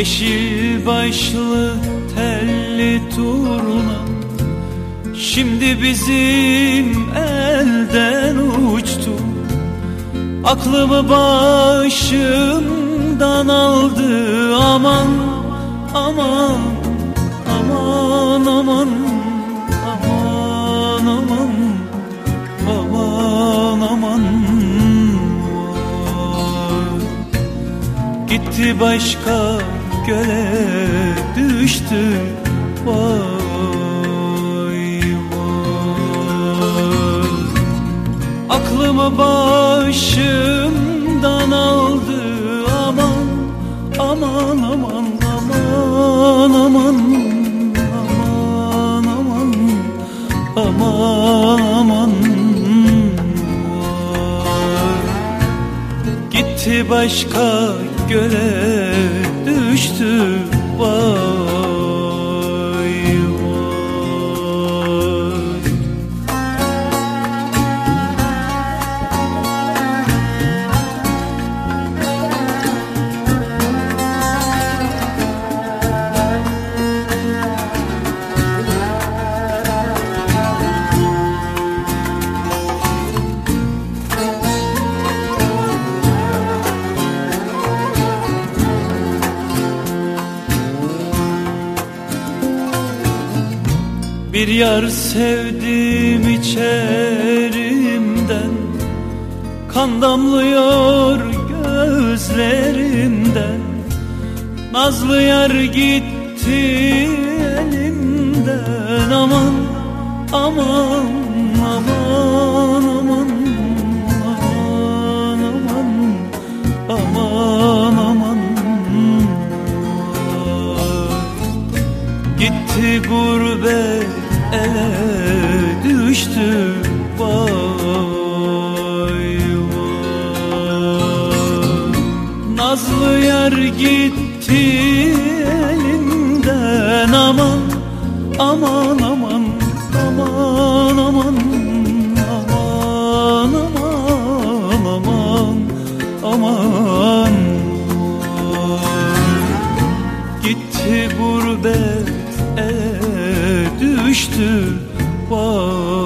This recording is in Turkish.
Yeşil başlı telli turna Şimdi bizim elden uçtu. Aklımı başımdan aldı Aman aman aman aman Aman aman aman aman. Gitti başka göle düştü vay Aklımı başımdan aldı. Aman aman aman aman aman aman aman aman aman Gitti başka göle düştü bana Bir yar sevdim içerimden Kan damlıyor gözlerimden Nazlı yar gitti elimden Aman aman gurbet ele düştü vay vay. Nazlı yar gitti elimden aman aman aman aman aman aman aman aman aman. Gitti gurbet ele düştü bana